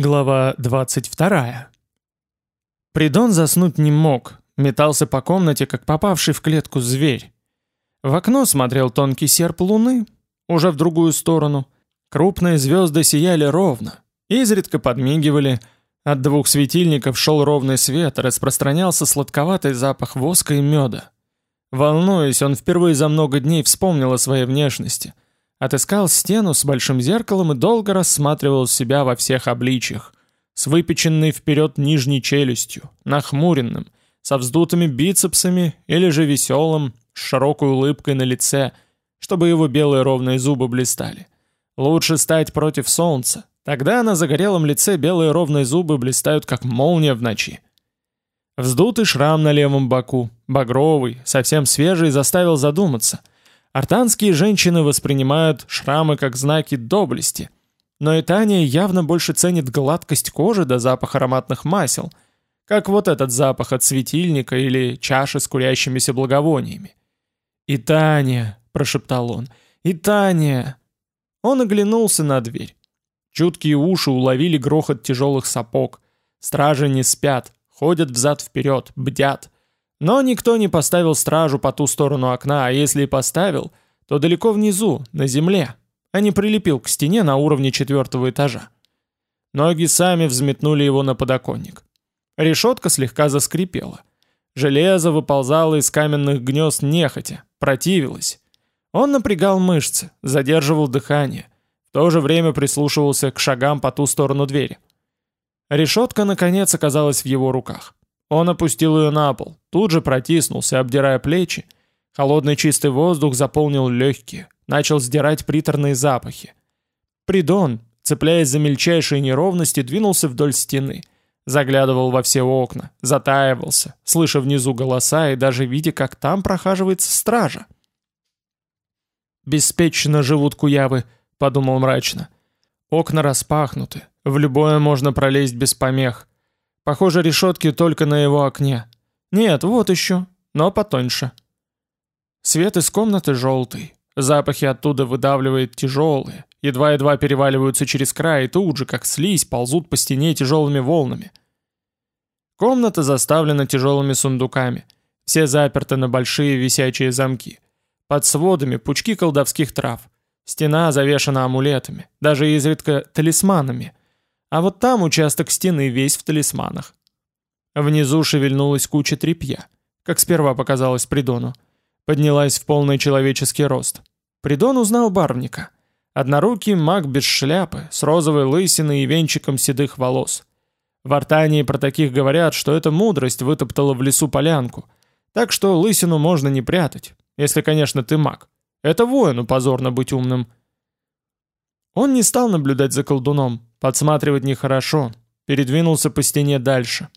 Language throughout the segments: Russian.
Глава 22. Придон заснуть не мог, метался по комнате, как попавший в клетку зверь. В окно смотрел тонкий серп луны, уже в другую сторону. Крупные звезды сияли ровно, изредка подмигивали. От двух светильников шел ровный свет, распространялся сладковатый запах воска и меда. Волнуясь, он впервые за много дней вспомнил о своей внешности – Отыскал стену с большим зеркалом и долго рассматривал себя во всех обличьях. С выпеченной вперед нижней челюстью, нахмуренным, со вздутыми бицепсами или же веселым, с широкой улыбкой на лице, чтобы его белые ровные зубы блистали. Лучше стать против солнца, тогда на загорелом лице белые ровные зубы блистают, как молния в ночи. Вздутый шрам на левом боку, багровый, совсем свежий, заставил задуматься — Артанские женщины воспринимают шрамы как знаки доблести, но и Таня явно больше ценит гладкость кожи до запах ароматных масел, как вот этот запах от светильника или чаши с курящимися благовониями. «И Таня!» — прошептал он. «И Таня!» Он оглянулся на дверь. Чуткие уши уловили грохот тяжелых сапог. Стражи не спят, ходят взад-вперед, бдят — но никто не поставил стражу по ту сторону окна, а если и поставил, то далеко внизу, на земле, а не прилепил к стене на уровне четвертого этажа. Ноги сами взметнули его на подоконник. Решетка слегка заскрипела. Железо выползало из каменных гнезд нехотя, противилось. Он напрягал мышцы, задерживал дыхание, в то же время прислушивался к шагам по ту сторону двери. Решетка, наконец, оказалась в его руках. Он опустил ее на пол, тут же протиснулся, обдирая плечи. Холодный чистый воздух заполнил легкие, начал сдирать приторные запахи. Придон, цепляясь за мельчайшие неровности, двинулся вдоль стены. Заглядывал во все окна, затаивался, слыша внизу голоса и даже видя, как там прохаживается стража. «Беспечно живут куявы», — подумал мрачно. «Окна распахнуты, в любое можно пролезть без помех. Похоже, решетки только на его окне. Нет, вот еще, но потоньше. Свет из комнаты желтый. Запахи оттуда выдавливает тяжелые, едва-едва переваливаются через край и тут же, как слизь, ползут по стене тяжелыми волнами. Комната заставлена тяжелыми сундуками. Все заперты на большие висячие замки. Под сводами пучки колдовских трав. Стена завешена амулетами, даже изредка талисманами, а вот там участок стены весь в талисманах. Внизу шевельнулась куча тряпья, как сперва показалось Придону. Поднялась в полный человеческий рост. Придон узнал барвника. Однорукий маг без шляпы, с розовой лысиной и венчиком седых волос. В Артании про таких говорят, что эта мудрость вытоптала в лесу полянку. Так что лысину можно не прятать, если, конечно, ты маг. Это воину позорно быть умным. Он не стал наблюдать за колдуном, подсматривать нехорошо, передвинулся по стене дальше.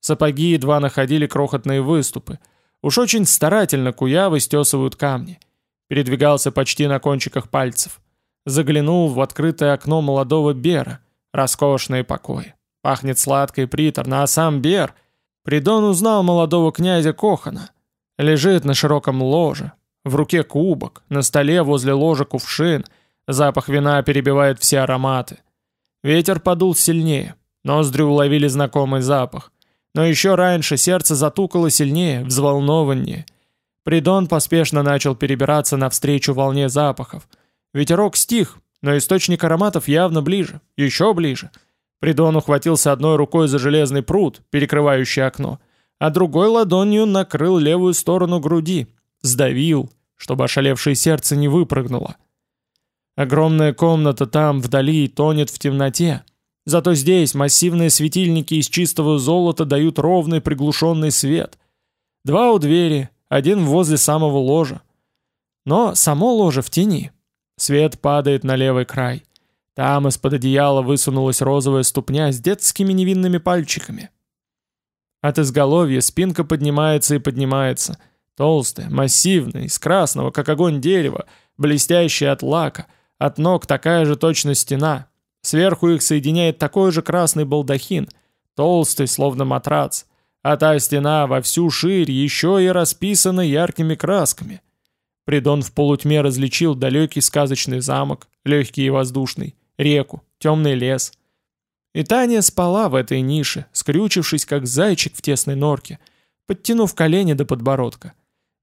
Сапоги едва находили крохотные выступы. Уж очень старательно куявы стесывают камни. Передвигался почти на кончиках пальцев. Заглянул в открытое окно молодого Бера. Роскошные покои. Пахнет сладко и приторно, а сам Бер... Придон узнал молодого князя Кохана. Лежит на широком ложе. В руке кубок, на столе возле ложа кувшин — Запах вина перебивает все ароматы. Ветер подул сильнее, ноздри уловили знакомый запах. Но еще раньше сердце затукало сильнее, взволнованнее. Придон поспешно начал перебираться навстречу волне запахов. Ветерок стих, но источник ароматов явно ближе, еще ближе. Придон ухватился одной рукой за железный пруд, перекрывающий окно, а другой ладонью накрыл левую сторону груди, сдавил, чтобы ошалевшее сердце не выпрыгнуло. Огромная комната там, вдали, тонет в темноте. Зато здесь массивные светильники из чистого золота дают ровный приглушенный свет. Два у двери, один возле самого ложа. Но само ложе в тени. Свет падает на левый край. Там из-под одеяла высунулась розовая ступня с детскими невинными пальчиками. От изголовья спинка поднимается и поднимается. Толстая, массивная, из красного, как огонь дерева, блестящая от лака — от ног такая же точно стена. Сверху их соединяет такой же красный балдахин, толстый, словно матрац. А та стена во всю ширь еще и расписана яркими красками. Придон в полутьме различил далекий сказочный замок, легкий и воздушный, реку, темный лес. И Таня спала в этой нише, скрючившись, как зайчик в тесной норке, подтянув колени до подбородка.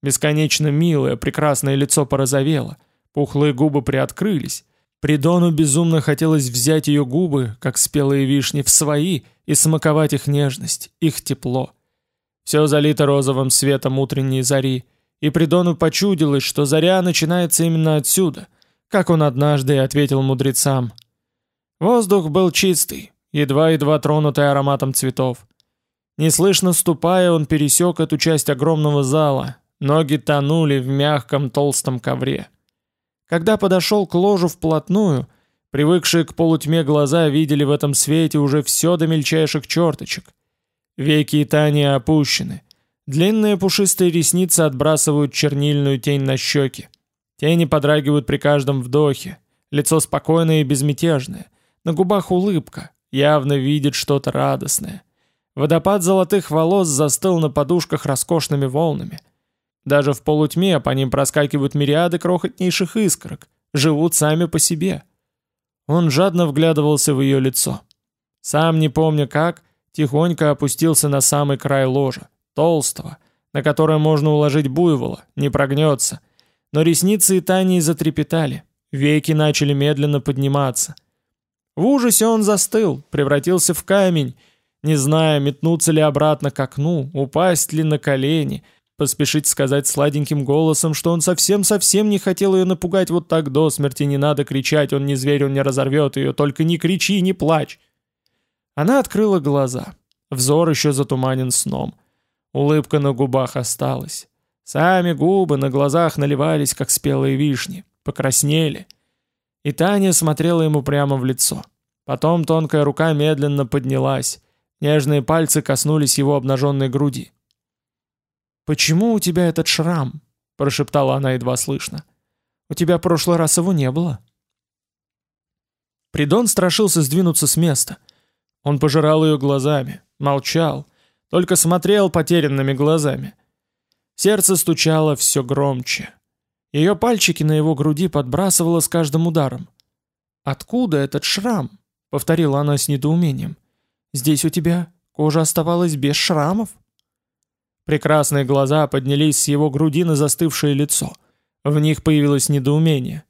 Бесконечно милое, прекрасное лицо порозовело, пухлые губы приоткрылись. Придону безумно хотелось взять ее губы, как спелые вишни, в свои и смаковать их нежность, их тепло. Все залито розовым светом утренней зари, и Придону почудилось, что заря начинается именно отсюда, как он однажды ответил мудрецам. Воздух был чистый, едва-едва тронутый ароматом цветов. Неслышно ступая, он пересек эту часть огромного зала, ноги тонули в мягком толстом ковре. Когда подошел к ложу вплотную, привыкшие к полутьме глаза видели в этом свете уже все до мельчайших черточек. Веки Тани опущены. Длинные пушистые ресницы отбрасывают чернильную тень на щеки. Тени подрагивают при каждом вдохе. Лицо спокойное и безмятежное. На губах улыбка, явно видит что-то радостное. Водопад золотых волос застыл на подушках роскошными волнами. Даже в полутьме по ним проскакивают мириады крохотнейших искорок, живут сами по себе. Он жадно вглядывался в ее лицо. Сам не помня как, тихонько опустился на самый край ложа, толстого, на которое можно уложить буйвола, не прогнется. Но ресницы и Тани затрепетали, веки начали медленно подниматься — в ужасе он застыл, превратился в камень, не зная, метнуться ли обратно к окну, упасть ли на колени, поспешить сказать сладеньким голосом, что он совсем-совсем не хотел ее напугать вот так до смерти, не надо кричать, он не зверь, он не разорвет ее, только не кричи, не плачь. Она открыла глаза, взор еще затуманен сном. Улыбка на губах осталась. Сами губы на глазах наливались, как спелые вишни, покраснели — и Таня смотрела ему прямо в лицо. Потом тонкая рука медленно поднялась. Нежные пальцы коснулись его обнаженной груди. «Почему у тебя этот шрам?» – прошептала она едва слышно. «У тебя в прошлый раз его не было». Придон страшился сдвинуться с места. Он пожирал ее глазами, молчал, только смотрел потерянными глазами. Сердце стучало все громче. Ее пальчики на его груди подбрасывало с каждым ударом. «Откуда этот шрам?» — повторила она с недоумением. «Здесь у тебя кожа оставалась без шрамов?» Прекрасные глаза поднялись с его груди на застывшее лицо. В них появилось недоумение.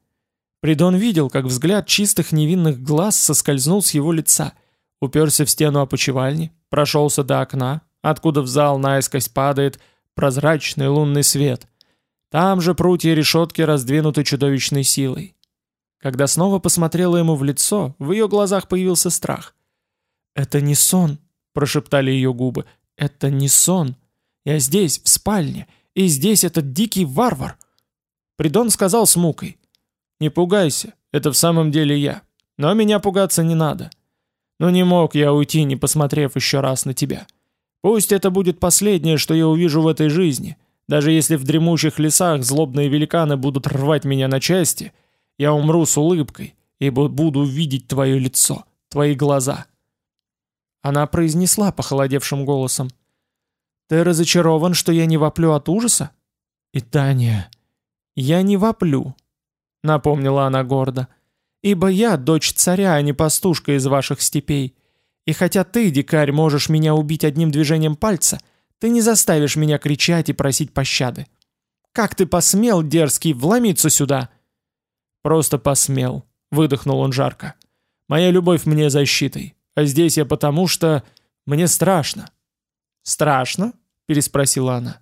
Придон видел, как взгляд чистых невинных глаз соскользнул с его лица, уперся в стену опочивальни, прошелся до окна, откуда в зал наискось падает прозрачный лунный свет. Там же прутья решетки раздвинуты чудовищной силой. Когда снова посмотрела ему в лицо, в ее глазах появился страх. «Это не сон», — прошептали ее губы. «Это не сон. Я здесь, в спальне, и здесь этот дикий варвар». Придон сказал с мукой. «Не пугайся, это в самом деле я. Но меня пугаться не надо. Но не мог я уйти, не посмотрев еще раз на тебя. Пусть это будет последнее, что я увижу в этой жизни». Даже если в дремучих лесах злобные великаны будут рвать меня на части, я умру с улыбкой, ибо буду видеть твое лицо, твои глаза». Она произнесла похолодевшим голосом. «Ты разочарован, что я не воплю от ужаса?» «И Таня...» «Я не воплю», — напомнила она гордо, «ибо я дочь царя, а не пастушка из ваших степей. И хотя ты, дикарь, можешь меня убить одним движением пальца, — ты не заставишь меня кричать и просить пощады. Как ты посмел, дерзкий, вломиться сюда?» «Просто посмел», — выдохнул он жарко. «Моя любовь мне защитой, а здесь я потому, что... мне страшно». «Страшно?» — переспросила она.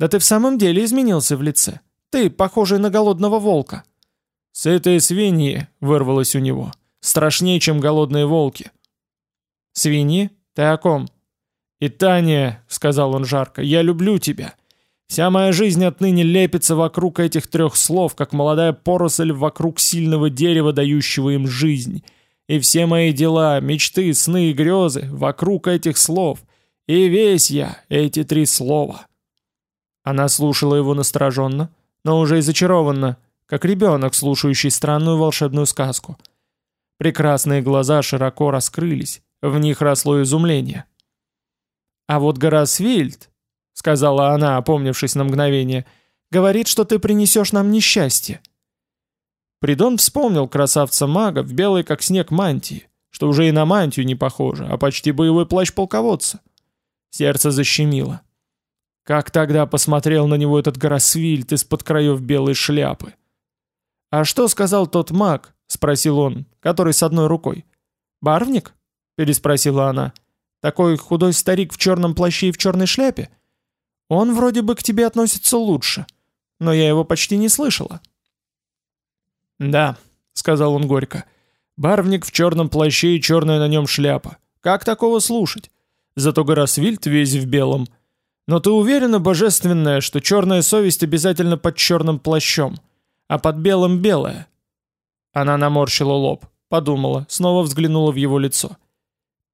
«Да ты в самом деле изменился в лице. Ты, похожий на голодного волка». «Сытые свиньи», — вырвалось у него, — «страшнее, чем голодные волки». «Свиньи? Ты о ком?» «И Таня», — сказал он жарко, — «я люблю тебя. Вся моя жизнь отныне лепится вокруг этих трех слов, как молодая поросль вокруг сильного дерева, дающего им жизнь. И все мои дела, мечты, сны и грезы вокруг этих слов. И весь я, эти три слова». Она слушала его настороженно, но уже и зачарованно, как ребенок, слушающий странную волшебную сказку. Прекрасные глаза широко раскрылись, в них росло изумление. «А вот Гарасвильд», — сказала она, опомнившись на мгновение, — «говорит, что ты принесешь нам несчастье». Придон вспомнил красавца-мага в белой как снег мантии, что уже и на мантию не похоже, а почти боевой плащ полководца. Сердце защемило. Как тогда посмотрел на него этот Гарасвильд из-под краев белой шляпы? «А что сказал тот маг?» — спросил он, который с одной рукой. «Барвник?» — переспросила она. «Такой худой старик в черном плаще и в черной шляпе? Он вроде бы к тебе относится лучше, но я его почти не слышала». «Да», — сказал он горько, — «барвник в черном плаще и черная на нем шляпа. Как такого слушать? Зато Гарасвильд весь в белом. Но ты уверена, божественная, что черная совесть обязательно под черным плащом, а под белым белая?» Она наморщила лоб, подумала, снова взглянула в его лицо.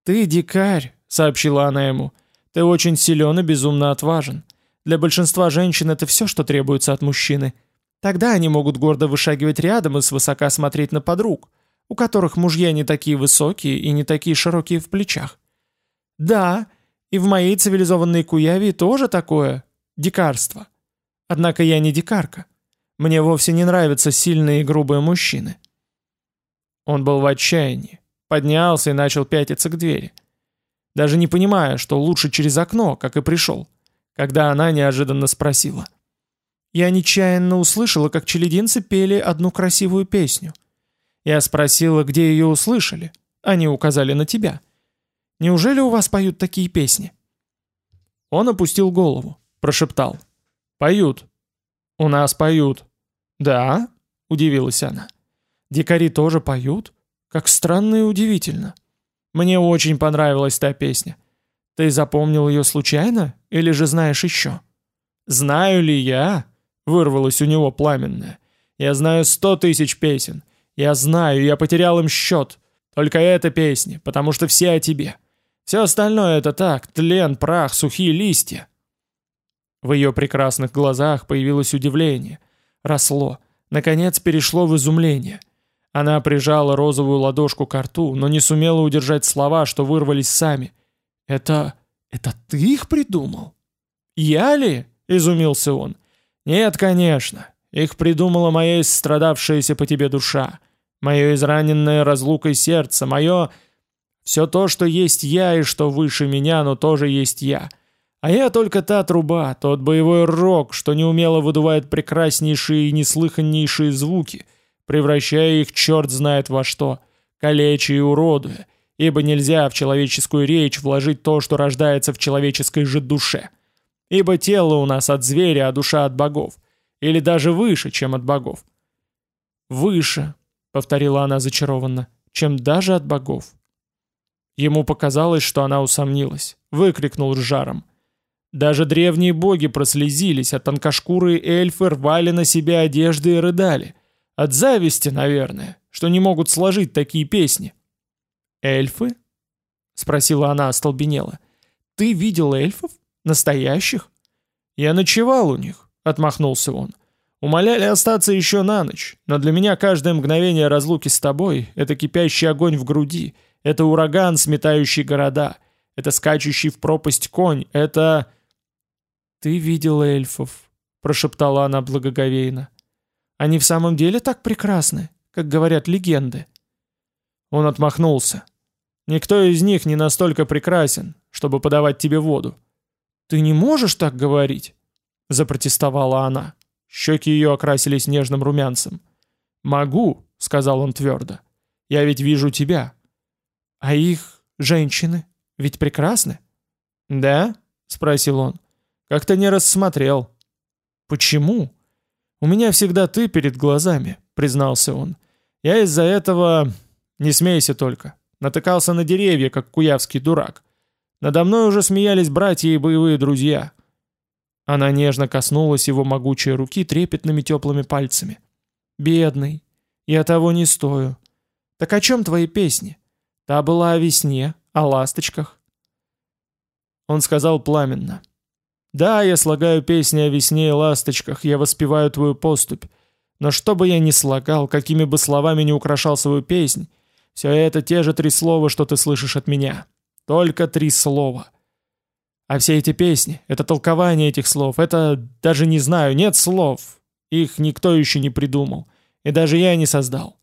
«Ты дикарь», — сообщила она ему. «Ты очень силен и безумно отважен. Для большинства женщин это все, что требуется от мужчины. Тогда они могут гордо вышагивать рядом и свысока смотреть на подруг, у которых мужья не такие высокие и не такие широкие в плечах. Да, и в моей цивилизованной Куяве тоже такое дикарство. Однако я не дикарка. Мне вовсе не нравятся сильные и грубые мужчины. Он был в отчаянии, поднялся и начал пятиться к двери. Даже не понимая, что лучше через окно, как и пришел, когда она неожиданно спросила. Я нечаянно услышала, как челединцы пели одну красивую песню. Я спросила, где ее услышали. Они указали на тебя. Неужели у вас поют такие песни? Он опустил голову, прошептал. «Поют. У нас поют». «Да?» — удивилась она. Дикари тоже поют? Как странно и удивительно. Мне очень понравилась та песня. Ты запомнил ее случайно или же знаешь еще? Знаю ли я? Вырвалось у него пламенное. Я знаю сто тысяч песен. Я знаю, я потерял им счет. Только эта песня, потому что все о тебе. Все остальное это так, тлен, прах, сухие листья. В ее прекрасных глазах появилось удивление. Росло. Наконец перешло в изумление — она прижала розовую ладошку к рту, но не сумела удержать слова, что вырвались сами. «Это... это ты их придумал?» «Я ли?» — изумился он. «Нет, конечно. Их придумала моя истрадавшаяся по тебе душа, мое израненное разлукой сердце, мое... Все то, что есть я и что выше меня, но тоже есть я. А я только та труба, тот боевой рог, что неумело выдувает прекраснейшие и неслыханнейшие звуки, превращая их черт знает во что, калеча и уродуя, ибо нельзя в человеческую речь вложить то, что рождается в человеческой же душе. Ибо тело у нас от зверя, а душа от богов. Или даже выше, чем от богов. «Выше», — повторила она зачарованно, — «чем даже от богов». Ему показалось, что она усомнилась. Выкрикнул с жаром. Даже древние боги прослезились, а тонкошкурые эльфы рвали на себе одежды и рыдали. От зависти, наверное, что не могут сложить такие песни. «Эльфы?» — спросила она остолбенела. «Ты видел эльфов? Настоящих?» «Я ночевал у них», — отмахнулся он. «Умоляли остаться еще на ночь, но для меня каждое мгновение разлуки с тобой — это кипящий огонь в груди, это ураган, сметающий города, это скачущий в пропасть конь, это...» «Ты видел эльфов», — прошептала она благоговейно. Они в самом деле так прекрасны, как говорят легенды?» Он отмахнулся. «Никто из них не настолько прекрасен, чтобы подавать тебе воду». «Ты не можешь так говорить?» Запротестовала она. Щеки ее окрасились нежным румянцем. «Могу», — сказал он твердо. «Я ведь вижу тебя». «А их женщины ведь прекрасны?» «Да?» — спросил он. «Как-то не рассмотрел». «Почему?» «У меня всегда ты перед глазами», — признался он. «Я из-за этого... Не смейся только. Натыкался на деревья, как куявский дурак. Надо мной уже смеялись братья и боевые друзья». Она нежно коснулась его могучей руки трепетными теплыми пальцами. «Бедный, я того не стою. Так о чем твои песни? Та была о весне, о ласточках». Он сказал пламенно. Да, я слагаю песни о весне и ласточках, я воспеваю твою поступь. Но что бы я ни слагал, какими бы словами ни украшал свою песнь, все это те же три слова, что ты слышишь от меня. Только три слова. А все эти песни, это толкование этих слов, это даже не знаю, нет слов. Их никто еще не придумал. И даже я не создал.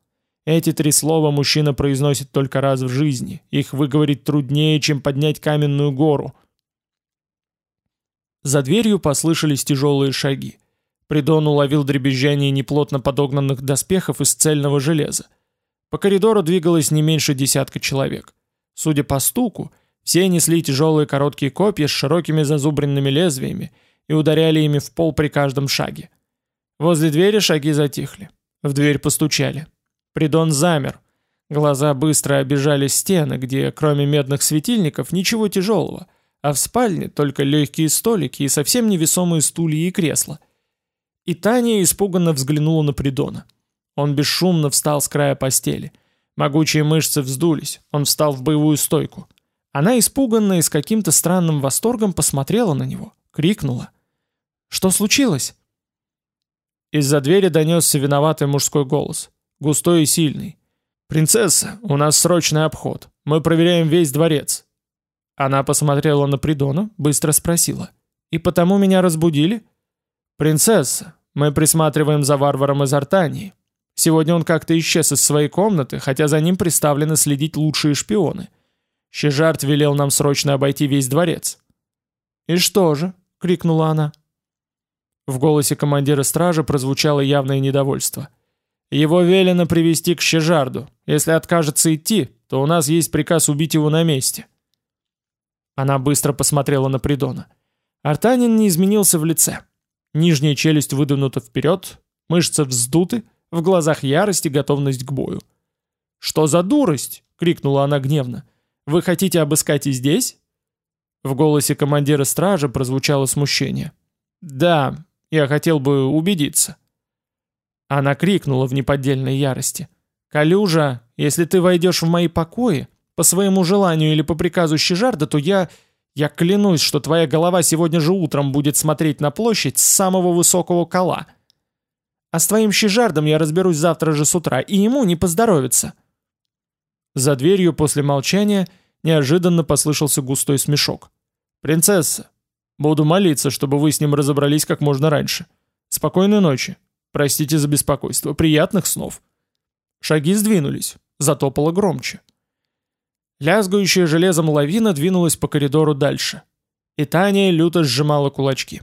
Эти три слова мужчина произносит только раз в жизни. Их выговорить труднее, чем поднять каменную гору. За дверью послышались тяжелые шаги. Придон уловил дребезжание неплотно подогнанных доспехов из цельного железа. По коридору двигалось не меньше десятка человек. Судя по стуку, все несли тяжелые короткие копья с широкими зазубренными лезвиями и ударяли ими в пол при каждом шаге. Возле двери шаги затихли. В дверь постучали. Придон замер. Глаза быстро обижали стены, где, кроме медных светильников, ничего тяжелого, а в спальне только легкие столики и совсем невесомые стулья и кресла. И Таня испуганно взглянула на Придона. Он бесшумно встал с края постели. Могучие мышцы вздулись, он встал в боевую стойку. Она испуганно и с каким-то странным восторгом посмотрела на него, крикнула. «Что случилось?» Из-за двери донесся виноватый мужской голос густой и сильный. «Принцесса, у нас срочный обход. Мы проверяем весь дворец». Она посмотрела на Придона, быстро спросила. «И потому меня разбудили?» «Принцесса, мы присматриваем за варваром из Артании. Сегодня он как-то исчез из своей комнаты, хотя за ним приставлены следить лучшие шпионы. Щежарт велел нам срочно обойти весь дворец». «И что же?» — крикнула она. В голосе командира стражи прозвучало явное недовольство. Его велено привести к Щежарду. Если откажется идти, то у нас есть приказ убить его на месте». Она быстро посмотрела на Придона. Артанин не изменился в лице. Нижняя челюсть выдвинута вперед, мышцы вздуты, в глазах ярость и готовность к бою. «Что за дурость?» — крикнула она гневно. «Вы хотите обыскать и здесь?» В голосе командира стражи прозвучало смущение. «Да, я хотел бы убедиться». Она крикнула в неподдельной ярости. «Калюжа, если ты войдешь в мои покои, по своему желанию или по приказу Щежарда, то я... Я клянусь, что твоя голова сегодня же утром будет смотреть на площадь с самого высокого кола. А с твоим Щежардом я разберусь завтра же с утра, и ему не поздоровится». За дверью после молчания неожиданно послышался густой смешок. «Принцесса, буду молиться, чтобы вы с ним разобрались как можно раньше. Спокойной ночи. Простите за беспокойство. Приятных снов. Шаги сдвинулись. Затопало громче. Лязгающая железом лавина двинулась по коридору дальше. И Таня люто сжимала кулачки.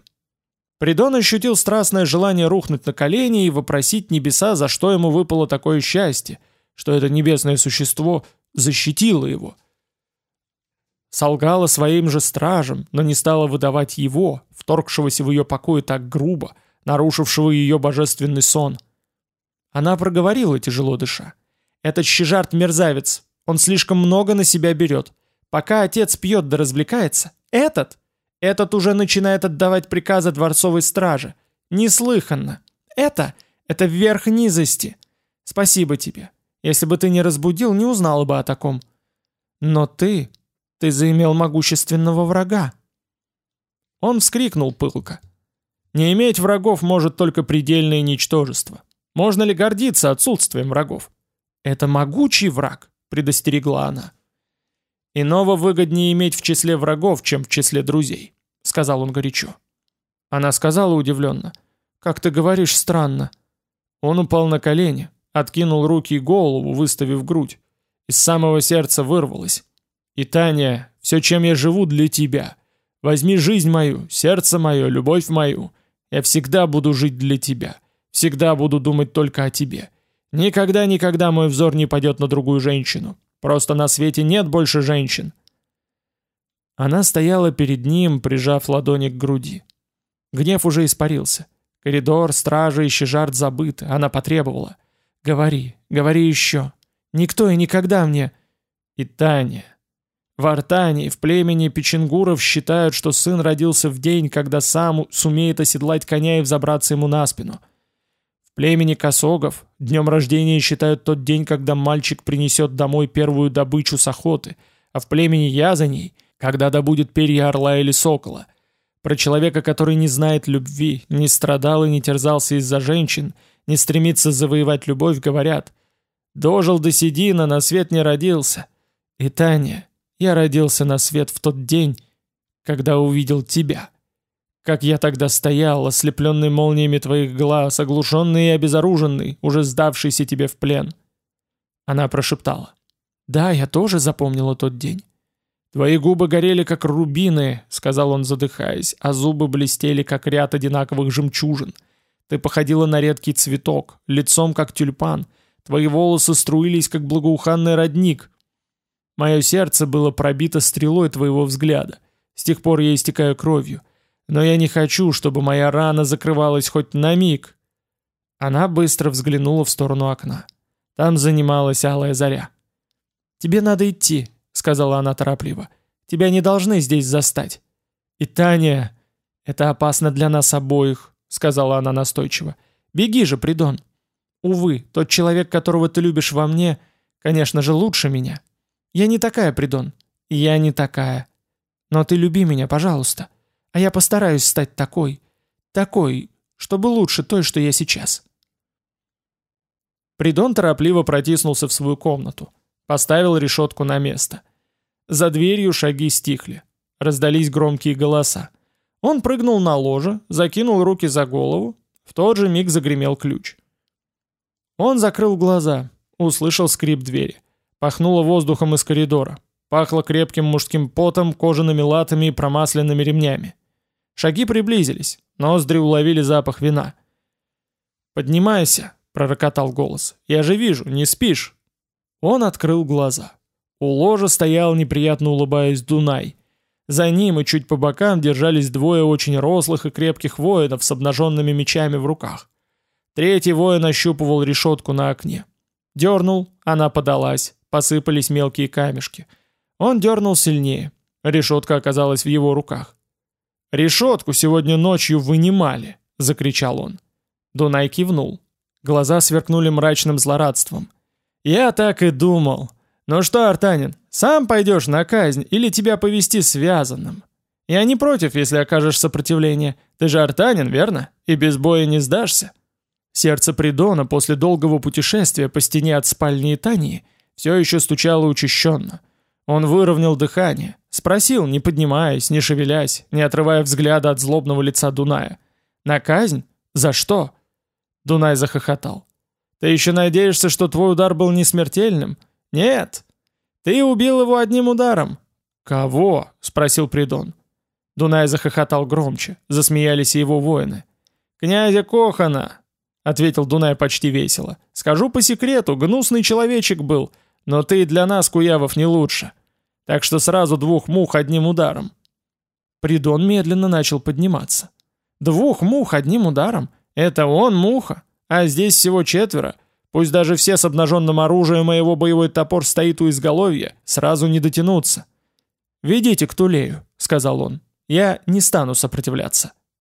Придон ощутил страстное желание рухнуть на колени и вопросить небеса, за что ему выпало такое счастье, что это небесное существо защитило его. Солгала своим же стражем, но не стала выдавать его, вторгшегося в ее покой так грубо, нарушившего ее божественный сон. Она проговорила, тяжело дыша. «Этот щежарт мерзавец, он слишком много на себя берет. Пока отец пьет да развлекается, этот, этот уже начинает отдавать приказы дворцовой страже. Неслыханно. Это, это верх низости. Спасибо тебе. Если бы ты не разбудил, не узнала бы о таком. Но ты, ты заимел могущественного врага». Он вскрикнул пылко. Не иметь врагов может только предельное ничтожество. Можно ли гордиться отсутствием врагов? Это могучий враг, предостерегла она. Иного выгоднее иметь в числе врагов, чем в числе друзей, сказал он горячо. Она сказала удивленно. «Как ты говоришь, странно». Он упал на колени, откинул руки и голову, выставив грудь. Из самого сердца вырвалось. «И, Таня, все, чем я живу, для тебя. Возьми жизнь мою, сердце мое, любовь мою. Я всегда буду жить для тебя. Всегда буду думать только о тебе. Никогда-никогда мой взор не пойдет на другую женщину. Просто на свете нет больше женщин. Она стояла перед ним, прижав ладони к груди. Гнев уже испарился. Коридор, стража и щежарт забыты. Она потребовала. «Говори, говори еще. Никто и никогда мне...» «И Таня, в Артане, в племени печенгуров считают, что сын родился в день, когда сам сумеет оседлать коня и взобраться ему на спину. В племени косогов днем рождения считают тот день, когда мальчик принесет домой первую добычу с охоты, а в племени язаней, когда добудет перья орла или сокола. Про человека, который не знает любви, не страдал и не терзался из-за женщин, не стремится завоевать любовь, говорят «Дожил до седина, на свет не родился». И Таня, я родился на свет в тот день, когда увидел тебя. Как я тогда стоял, ослепленный молниями твоих глаз, оглушенный и обезоруженный, уже сдавшийся тебе в плен. Она прошептала. «Да, я тоже запомнила тот день». «Твои губы горели, как рубины», — сказал он, задыхаясь, «а зубы блестели, как ряд одинаковых жемчужин. Ты походила на редкий цветок, лицом, как тюльпан. Твои волосы струились, как благоуханный родник. Мое сердце было пробито стрелой твоего взгляда. С тех пор я истекаю кровью. Но я не хочу, чтобы моя рана закрывалась хоть на миг». Она быстро взглянула в сторону окна. Там занималась алая заря. «Тебе надо идти», — сказала она торопливо. «Тебя не должны здесь застать». «И Таня...» «Это опасно для нас обоих», — сказала она настойчиво. «Беги же, Придон. Увы, тот человек, которого ты любишь во мне, конечно же, лучше меня. Я не такая, Придон. Я не такая. Но ты люби меня, пожалуйста. А я постараюсь стать такой. Такой, чтобы лучше той, что я сейчас». Придон торопливо протиснулся в свою комнату. Поставил решетку на место. За дверью шаги стихли. Раздались громкие голоса. Он прыгнул на ложе, закинул руки за голову. В тот же миг загремел ключ. Он закрыл глаза, услышал скрип двери. Пахнуло воздухом из коридора. Пахло крепким мужским потом, кожаными латами и промасленными ремнями. Шаги приблизились, ноздри уловили запах вина. «Поднимайся», пророкотал голос. «Я же вижу, не спишь!» Он открыл глаза. У ложа стоял, неприятно улыбаясь, Дунай. За ним и чуть по бокам держались двое очень рослых и крепких воинов с обнаженными мечами в руках. Третий воин ощупывал решетку на окне. Дернул, она подалась, посыпались мелкие камешки. Он дернул сильнее. Решетка оказалась в его руках. «Решетку сегодня ночью вынимали!» — закричал он. Дунай кивнул. Глаза сверкнули мрачным злорадством. «Я так и думал. Ну что, Артанин, сам пойдешь на казнь или тебя повести связанным? Я не против, если окажешь сопротивление. Ты же Артанин, верно? И без боя не сдашься?» Сердце Придона после долгого путешествия по стене от спальни Тании все еще стучало учащенно. Он выровнял дыхание, спросил, не поднимаясь, не шевелясь, не отрывая взгляда от злобного лица Дуная. «На казнь? За что?» Дунай захохотал. «Ты еще надеешься, что твой удар был не смертельным? Нет! Ты убил его одним ударом!» «Кого?» — спросил Придон. Дунай захохотал громче, засмеялись и его воины. «Князя Кохана!» — ответил Дунай почти весело. «Скажу по секрету, гнусный человечек был, но ты для нас, Куявов, не лучше. Так что сразу двух мух одним ударом». Придон медленно начал подниматься. «Двух мух одним ударом? Это он муха, а здесь всего четверо. Пусть даже все с обнаженным оружием, моего боевой топор стоит у изголовья, сразу не дотянуться. «Ведите к Тулею», — сказал он. «Я не стану сопротивляться».